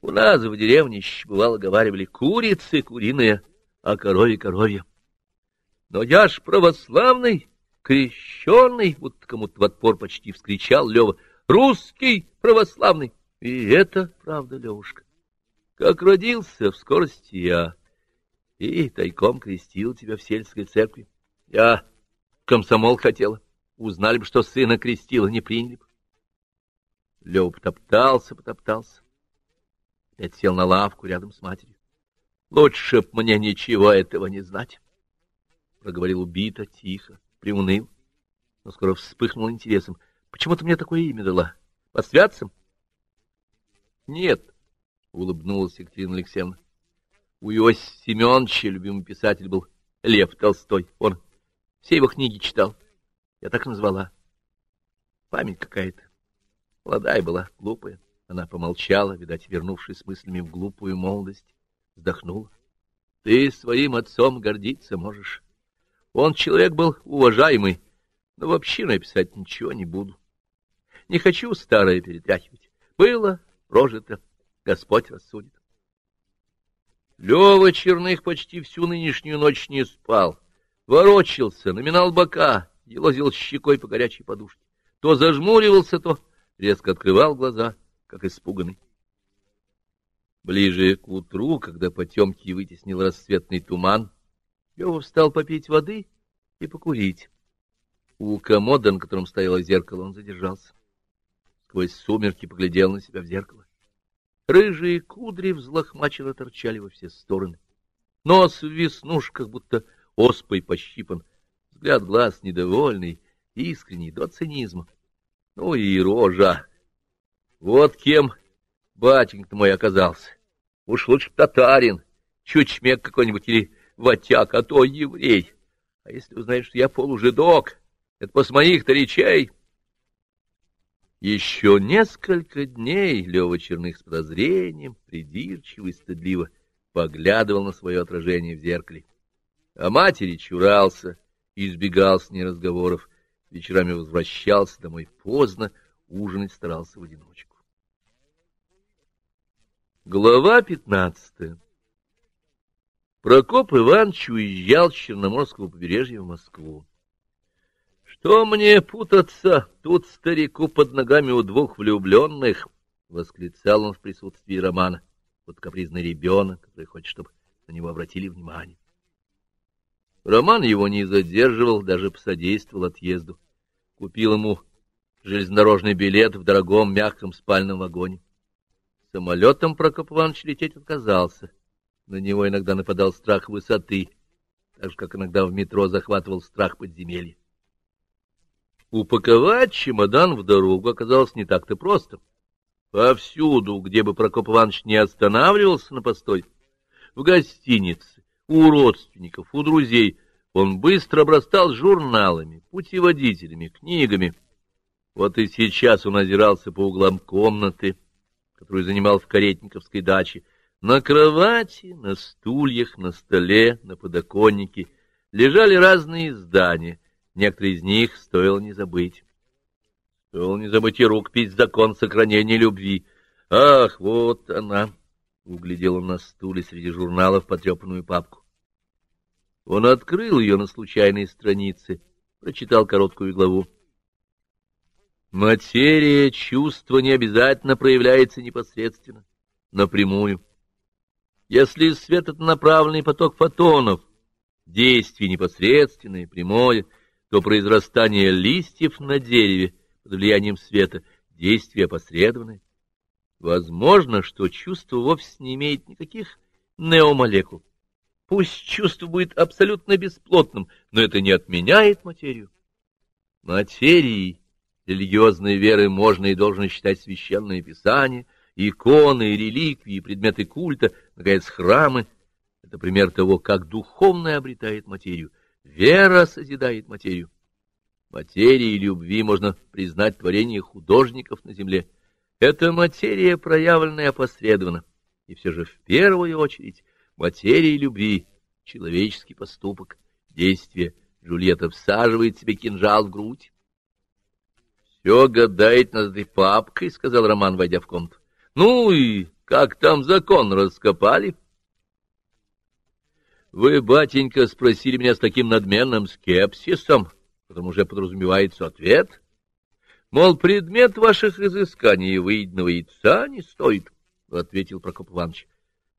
У нас в деревне, бывало, говаривали, курицы куриные, а коровье коровье. Но я ж православный, крещенный, вот кому-то в отпор почти вскричал Лева, русский православный. И это правда, Левушка. Как родился в скорости я, и тайком крестил тебя в сельской церкви. Я комсомол хотела. Узнали бы, что сына крестила, не приняли бы. Лева потоптался, потоптался. Опять сел на лавку рядом с матерью. Лучше б мне ничего этого не знать. Проговорил убито, тихо, приуныл, но скоро вспыхнул интересом. Почему ты мне такое имя дала? По святцам? Нет, улыбнулась Екатерина Алексеевна. У Иосифа Семеновича любимый писатель был Лев Толстой. Он все его книги читал. Я так назвала. Память какая-то. Молодая была, глупая. Она помолчала, видать, вернувшись с мыслями в глупую молодость, вздохнула. Ты своим отцом гордиться можешь. Он человек был уважаемый, но вообще написать ничего не буду. Не хочу старое перетряхивать. Было, прожито, Господь рассудит. Лева Черных почти всю нынешнюю ночь не спал. Ворочился, наминал бока, елозил щекой по горячей подушке. То зажмуривался, то резко открывал глаза, как испуганный. Ближе к утру, когда потемки вытеснил рассветный туман, Лева встал попить воды и покурить. У комода, на котором стояло зеркало, он задержался. Сквозь сумерки поглядел на себя в зеркало. Рыжие кудри взлохмаченно торчали во все стороны. Нос в веснушках, будто оспой пощипан. Взгляд глаз недовольный, искренний, до цинизма. Ну и рожа. Вот кем батенька мой оказался. Уж лучше татарин, чучмек какой-нибудь или ватяк, а то еврей. А если узнаешь, что я полужидок, это после моих-то речей... Еще несколько дней Лева Черных с прозрением, придирчиво и стыдливо поглядывал на свое отражение в зеркале. А матери чурался, избегал с ней разговоров, вечерами возвращался домой поздно, ужинать старался в одиночку. Глава пятнадцатая Прокоп Иванович уезжал с Черноморского побережья в Москву. Что мне путаться тут старику под ногами у двух влюбленных? — восклицал он в присутствии Романа, вот капризный ребенок, который хочет, чтобы на него обратили внимание. Роман его не задерживал, даже посодействовал отъезду. Купил ему железнодорожный билет в дорогом мягком спальном вагоне. Самолетом Прокоп Иванович лететь отказался. На него иногда нападал страх высоты, так же, как иногда в метро захватывал страх подземелья. Упаковать чемодан в дорогу оказалось не так-то просто. Повсюду, где бы Прокоп Иванович не останавливался на постой, в гостинице, у родственников, у друзей, он быстро обрастал журналами, путеводителями, книгами. Вот и сейчас он озирался по углам комнаты, которую занимал в Каретниковской даче. На кровати, на стульях, на столе, на подоконнике лежали разные издания, Некоторые из них стоило не забыть. Стоило не забыть и рукопись «Закон сохранения любви». Ах, вот она! Углядел он на стуле среди журналов потрепанную папку. Он открыл ее на случайной странице, прочитал короткую главу. Материя чувства не обязательно проявляется непосредственно, напрямую. Если свет — это направленный поток фотонов, действие непосредственное, прямое — то произрастание листьев на дереве под влиянием света — действие опосредованное. Возможно, что чувство вовсе не имеет никаких неомолекул. Пусть чувство будет абсолютно бесплотным, но это не отменяет материю. Материей религиозной веры можно и должно считать священное писание, иконы, реликвии, предметы культа, наконец, храмы. Это пример того, как духовное обретает материю — Вера созидает материю. Материей любви можно признать творение художников на земле. Это материя, проявленная опосредованно. И все же в первую очередь материя любви, человеческий поступок, действие. Джульетта всаживает себе кинжал в грудь. — Все гадает над этой папкой, — сказал Роман, войдя в комнату. — Ну и как там закон раскопали? — вы, батенька, спросили меня с таким надменным скепсисом, потому уже подразумевается ответ. Мол, предмет ваших изысканий выеденного яйца не стоит, — ответил Прокоп Иванович.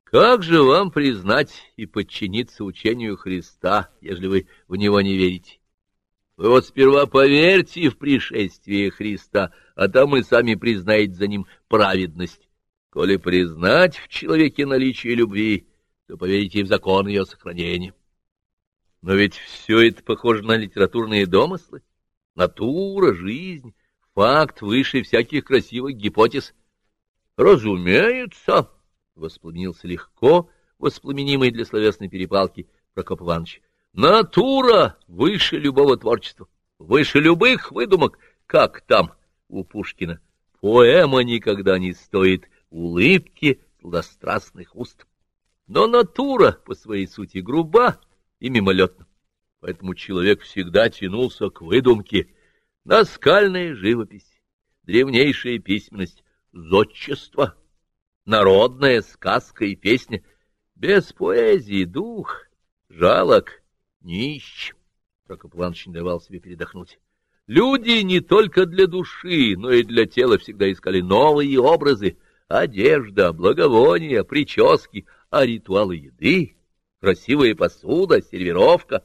Как же вам признать и подчиниться учению Христа, ежели вы в него не верите? Вы вот сперва поверьте в пришествие Христа, а там и сами признаете за ним праведность. Коли признать в человеке наличие любви, то поверите и в закон ее сохранения. Но ведь все это похоже на литературные домыслы. Натура, жизнь, факт выше всяких красивых гипотез. Разумеется, — воспламенился легко, воспламенимый для словесной перепалки Прокоп Иванович. Натура выше любого творчества, выше любых выдумок, как там у Пушкина. Поэма никогда не стоит улыбки сладострастных уст. Но натура по своей сути груба и мимолетна. Поэтому человек всегда тянулся к выдумке. Наскальная живопись, древнейшая письменность, зодчество, народная сказка и песня. Без поэзии дух жалок, нищ. Прокоп Иванович не давал себе передохнуть. Люди не только для души, но и для тела всегда искали новые образы, одежда, благовония, прически, а ритуалы еды, красивая посуда, сервировка.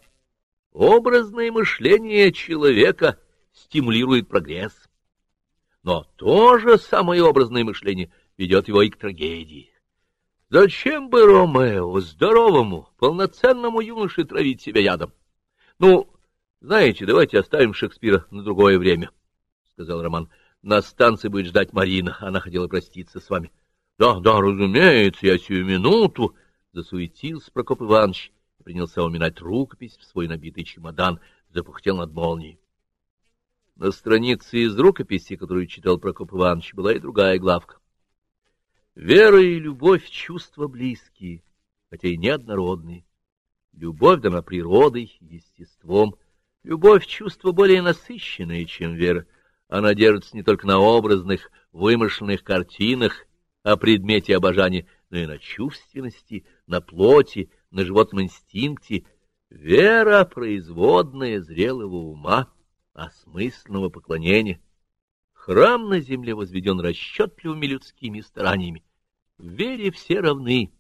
Образное мышление человека стимулирует прогресс. Но то же самое образное мышление ведет его и к трагедии. Зачем бы Ромео, здоровому, полноценному юноше, травить себя ядом? Ну, знаете, давайте оставим Шекспира на другое время, — сказал Роман. На станции будет ждать Марина, она хотела проститься с вами. — Да, да, разумеется, я сию минуту, — засуетился Прокоп Иванович принялся уминать рукопись в свой набитый чемодан, запухтел над молнией. На странице из рукописи, которую читал Прокоп Иванович, была и другая главка. Вера и любовь — чувства близкие, хотя и неоднородные. Любовь дана природой, естеством. Любовь — чувство более насыщенное, чем вера. Она держится не только на образных, вымышленных картинах, о предмете обожания, но и на чувственности, на плоти, на животном инстинкте. Вера — производная зрелого ума, осмысленного поклонения. Храм на земле возведен расчетливыми людскими стараниями. В вере все равны.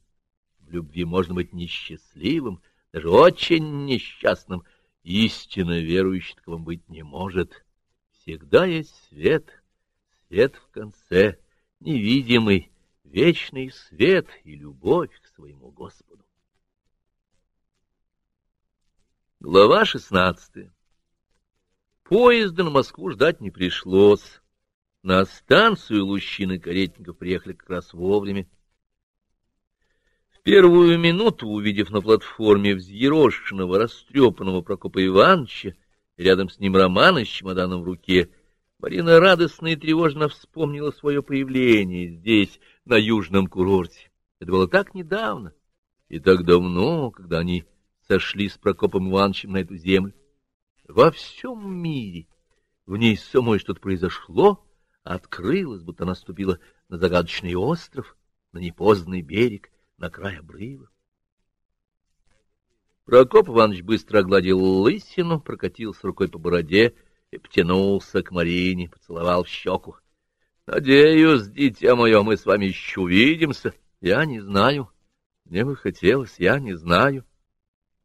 В любви можно быть несчастливым, даже очень несчастным. Истинно верующий таковым быть не может. Всегда есть свет, свет в конце, невидимый, вечный свет и любовь к своему Господу. Глава шестнадцатая Поезда на Москву ждать не пришлось. На станцию Лущины Каретников приехали как раз вовремя. В первую минуту, увидев на платформе взъерошенного, растрепанного Прокопа Ивановича, рядом с ним Романа с чемоданом в руке, Марина радостно и тревожно вспомнила свое появление здесь, на южном курорте. Это было так недавно и так давно, когда они сошли с Прокопом Ивановичем на эту землю. Во всем мире в ней самой что-то произошло, открылась, будто наступила на загадочный остров, на непознанный берег, на край обрыва. Прокоп Иванович быстро огладил лысину, прокатился рукой по бороде и потянулся к Марине, поцеловал в щеку. — Надеюсь, дитя мое, мы с вами еще увидимся. Я не знаю. Мне бы хотелось, я не знаю.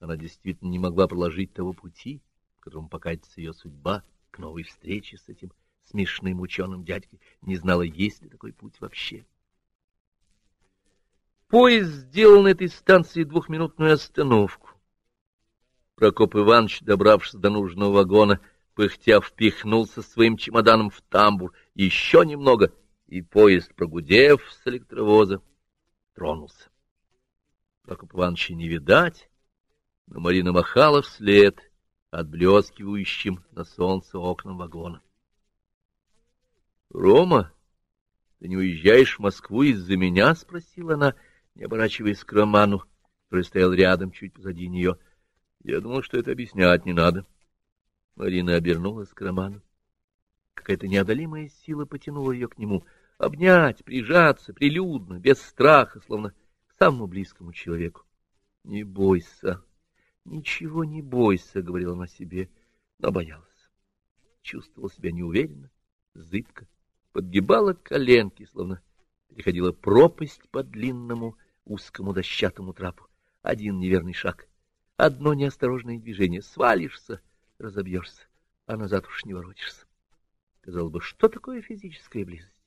Она действительно не могла проложить того пути, в котором покатится ее судьба к новой встрече с этим смешным ученым дядькой, не знала, есть ли такой путь вообще. Поезд сделал на этой станции двухминутную остановку. Прокоп Иванович, добравшись до нужного вагона, пыхтя впихнулся своим чемоданом в тамбур. Еще немного, и поезд, прогудев с электровоза, тронулся. Прокоп Ивановича не видать, но Марина махала вслед отблескивающим на солнце окнам вагона. — Рома, ты не уезжаешь в Москву из-за меня? — спросила она, не оборачиваясь к Роману, который стоял рядом, чуть позади нее. Я думал, что это объяснять не надо. Марина обернулась к Роману. Какая-то неодолимая сила потянула ее к нему. Обнять, прижаться, прилюдно, без страха, словно к самому близкому человеку. — Не бойся, ничего не бойся, — говорила она себе, но боялась. Чувствовала себя неуверенно, зыбко подгибала коленки, словно переходила пропасть по длинному узкому дощатому трапу. Один неверный шаг, одно неосторожное движение, свалишься, разобьешься. а назад уж не воротишься. Казалось бы, что такое физическая близость?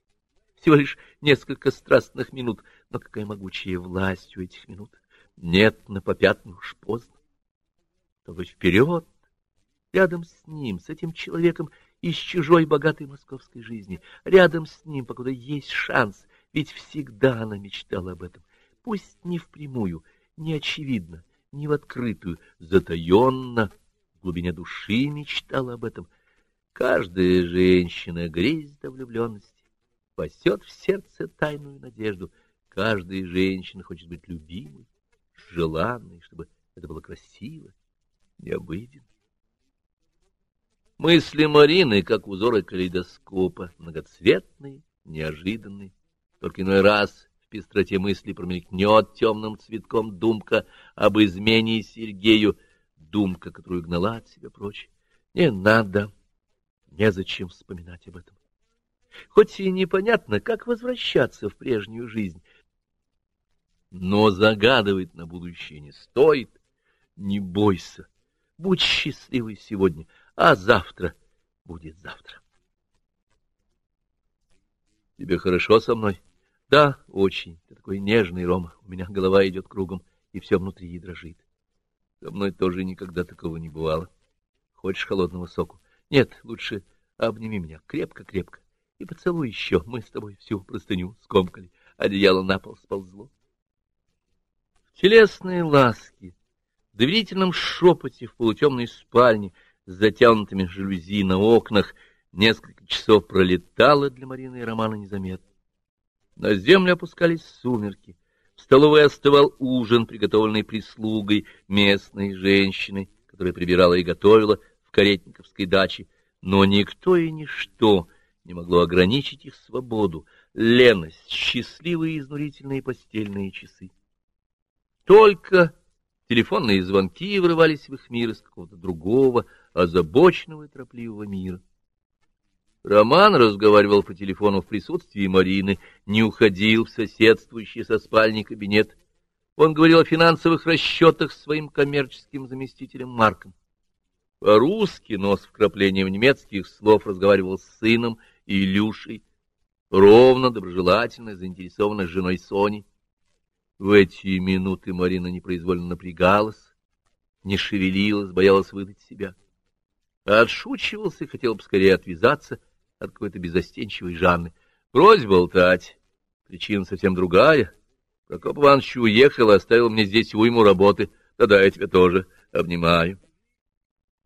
Всего лишь несколько страстных минут, но какая могучая власть у этих минут. Нет, на попятную уж поздно. То быть вперед, рядом с ним, с этим человеком из чужой богатой московской жизни, рядом с ним, покуда есть шанс, ведь всегда она мечтала об этом. Пусть не впрямую, не очевидно, не в открытую, затаенно, в глубине души мечтала об этом. Каждая женщина грезит о влюбленности пасет в сердце тайную надежду. Каждая женщина хочет быть любимой, желанной, чтобы это было красиво, необыденно. Мысли Марины, как узоры калейдоскопа, многоцветные, неожиданные. Только иной раз пестроте мысли промелькнет темным цветком думка об измене Сергею, думка, которую гнала от себя прочь. Не надо, незачем вспоминать об этом. Хоть и непонятно, как возвращаться в прежнюю жизнь, но загадывать на будущее не стоит. Не бойся, будь счастливой сегодня, а завтра будет завтра. Тебе хорошо со мной? Да, очень. Ты такой нежный, Рома. У меня голова идет кругом, и все внутри дрожит. Со мной тоже никогда такого не бывало. Хочешь холодного соку? Нет, лучше обними меня крепко-крепко. И поцелуй еще, мы с тобой всю простыню скомкали, одеяло на пол сползло. В телесные ласки, в доверительном шепоте в полутемной спальне с затянутыми жалюзи на окнах несколько часов пролетало для Марины и Романа незаметно. На землю опускались сумерки, в столовой остывал ужин, приготовленный прислугой местной женщиной, которая прибирала и готовила в Каретниковской даче, но никто и ничто не могло ограничить их свободу, леность, счастливые изнурительные постельные часы. Только телефонные звонки врывались в их мир из какого-то другого, озабоченного и торопливого мира. Роман разговаривал по телефону в присутствии Марины, не уходил в соседствующий со спальней кабинет. Он говорил о финансовых расчетах с своим коммерческим заместителем Марком. По-русски, но с вкраплением немецких слов разговаривал с сыном и Илюшей, ровно, доброжелательно, заинтересованно с женой Соней. В эти минуты Марина непроизвольно напрягалась, не шевелилась, боялась выдать себя. Отшучивался хотел бы скорее отвязаться от какой-то безостенчивой Жанны. Брось болтать, причина совсем другая. Прокоп Иванович уехал и оставил мне здесь уйму работы. Да-да, я тебя тоже обнимаю.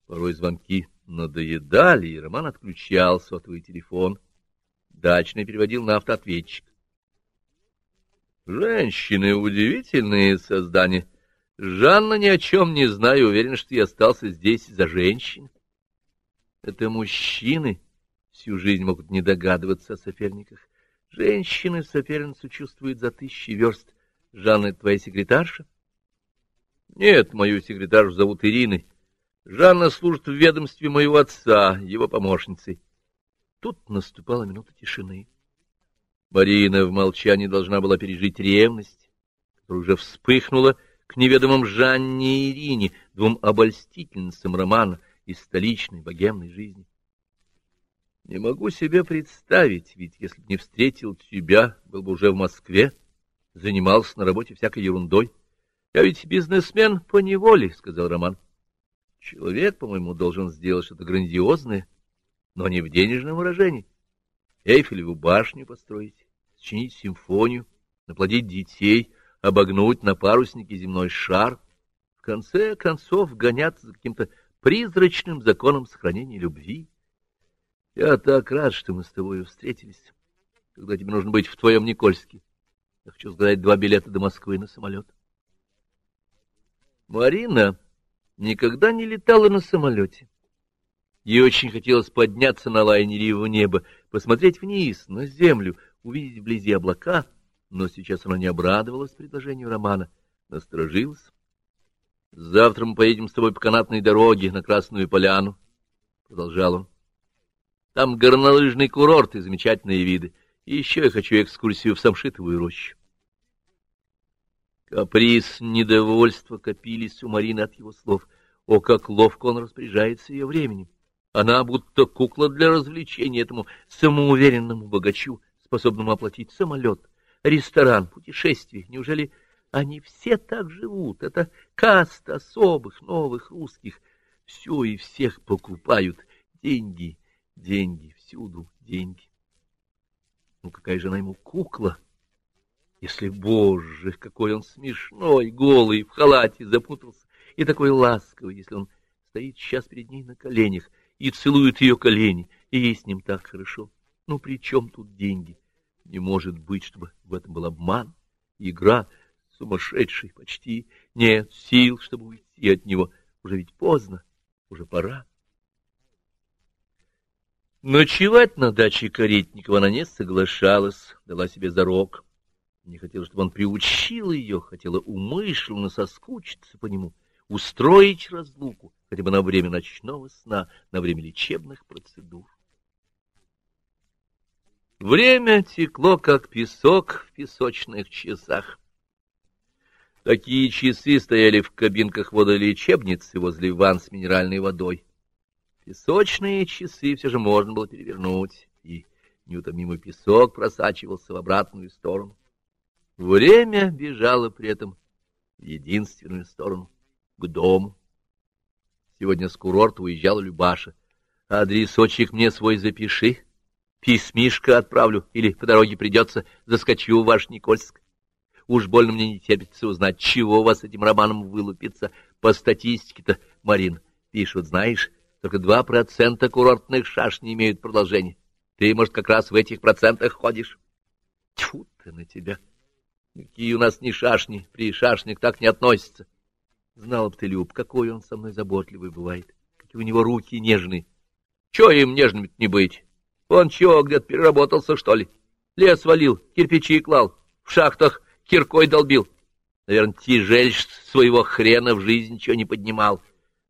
Порой звонки надоедали, и Роман отключал сотовый телефон. Дачный переводил на автоответчик. Женщины — удивительные создания. Жанна ни о чем не знаю, уверена, что я остался здесь за женщин. Это мужчины всю жизнь могут не догадываться о соперниках. Женщины соперницу чувствуют за тысячи верст. Жанна — твоя секретарша? Нет, мою секретаршу зовут Ириной. Жанна служит в ведомстве моего отца, его помощницей. Тут наступала минута тишины. Марина в молчании должна была пережить ревность, которая уже вспыхнула к неведомым Жанне и Ирине, двум обольстительницам романа из столичной богемной жизни. Не могу себе представить, ведь если бы не встретил тебя, был бы уже в Москве, занимался на работе всякой ерундой. Я ведь бизнесмен по неволе, — сказал Роман. Человек, по-моему, должен сделать что-то грандиозное, но не в денежном выражении. Эйфелеву башню построить, сочинить симфонию, наплодить детей, обогнуть на паруснике земной шар. В конце концов гоняться за каким-то призрачным законом сохранения любви. Я так рад, что мы с тобой встретились, когда тебе нужно быть в твоем Никольске. Я хочу сказать два билета до Москвы на самолет. Марина никогда не летала на самолете. Ей очень хотелось подняться на лайнере в небо, посмотреть вниз, на землю, увидеть вблизи облака, но сейчас она не обрадовалась предложению Романа, насторожилась. «Завтра мы поедем с тобой по канатной дороге на Красную Поляну», — продолжал он. «Там горнолыжный курорт и замечательные виды. И еще я хочу экскурсию в Самшитовую рощу». Каприз, недовольство копились у Марины от его слов. О, как ловко он распоряжается ее временем! Она будто кукла для развлечения этому самоуверенному богачу, способному оплатить самолет, ресторан, путешествие. Неужели они все так живут? Это каста особых новых русских. Все и всех покупают. Деньги, деньги, всюду деньги. Ну, какая же она ему кукла? Если, боже, какой он смешной, голый, в халате запутался, и такой ласковый, если он стоит сейчас перед ней на коленях и целует ее колени, и ей с ним так хорошо. Ну, при чем тут деньги? Не может быть, чтобы в этом был обман, игра сумасшедший, почти нет сил, чтобы уйти от него. Уже ведь поздно, уже пора. Ночевать на даче Каретникова она не соглашалась, дала себе зарок. Не хотела, чтобы он приучил ее, хотела умышленно соскучиться по нему, устроить разлуку, хотя бы на время ночного сна, на время лечебных процедур. Время текло, как песок в песочных часах. Такие часы стояли в кабинках водолечебницы возле ванн с минеральной водой. Песочные часы все же можно было перевернуть, и неутомимый песок просачивался в обратную сторону. Время бежало при этом в единственную сторону — к дому. Сегодня с курорта уезжала Любаша. «Адресочек мне свой запиши, письмишко отправлю, или по дороге придется, заскочу в ваш Никольск. Уж больно мне не терпится узнать, чего у вас этим романом вылупится. По статистике-то, Марин, пишут, знаешь, только два процента курортных шаш не имеют продолжения. Ты, может, как раз в этих процентах ходишь? Тьфу ты на тебя! Какие у нас ни шашни, при шашник так не относятся. Знала б ты, Люб, какой он со мной заботливый бывает, какие у него руки нежные. Чего им нежными не быть? Он чего, где-то переработался, что ли? Лес валил, кирпичи клал, в шахтах киркой долбил. Наверное, тяжель своего хрена в жизнь ничего не поднимал.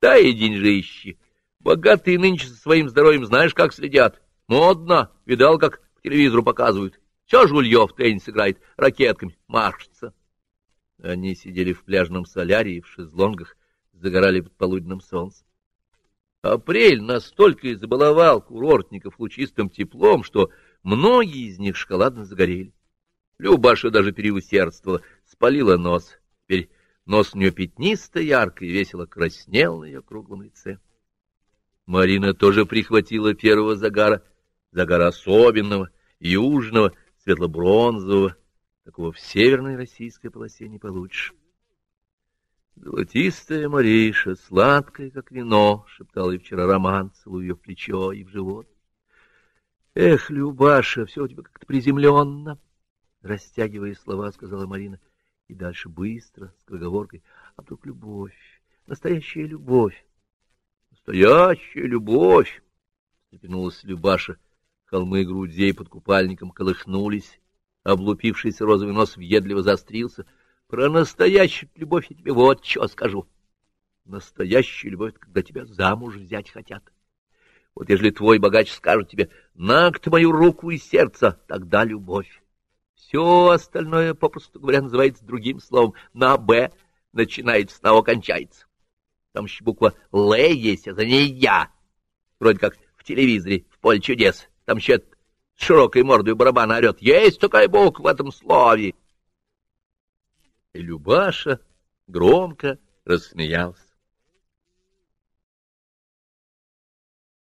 Да и деньжищи. Богатые нынче со своим здоровьем знаешь, как следят. Модно. Видал, как по телевизору показывают. Все жулье в теннис играет, ракетками маршится. Они сидели в пляжном солярии, в шезлонгах, загорали под полуденным солнцем. Апрель настолько избаловал курортников лучистым теплом, что многие из них шоколадно загорели. Любаша даже переусердствовала, спалила нос. Теперь нос у нее пятнисто, ярко и весело краснел на ее круглом лице. Марина тоже прихватила первого загара, загара особенного, южного, светло-бронзового, такого в северной российской полосе не получишь. Золотистая Мариша, сладкая, как вино, — шептал ей вчера Роман, целуя ее в плечо и в живот. Эх, Любаша, все у тебя как-то приземленно, — растягивая слова, сказала Марина. И дальше быстро, с круговоркой. А вдруг любовь, настоящая любовь. Настоящая любовь! — встрепенулась Любаша. Холмы грудей под купальником колыхнулись. Облупившийся розовый нос въедливо заострился. Про настоящую любовь я тебе вот что скажу. Настоящая любовь — когда тебя замуж взять хотят. Вот если твой богач скажет тебе «на ты мою руку и сердце», тогда любовь. Все остальное, попросту говоря, называется другим словом. На «б» начинается, на «о» кончается. Там еще буква «Л» есть, а за ней «я». Вроде как в телевизоре, в поле чудес. Там еще с широкой мордой барабана орет. Есть такая буква в этом слове. И Любаша громко рассмеялся.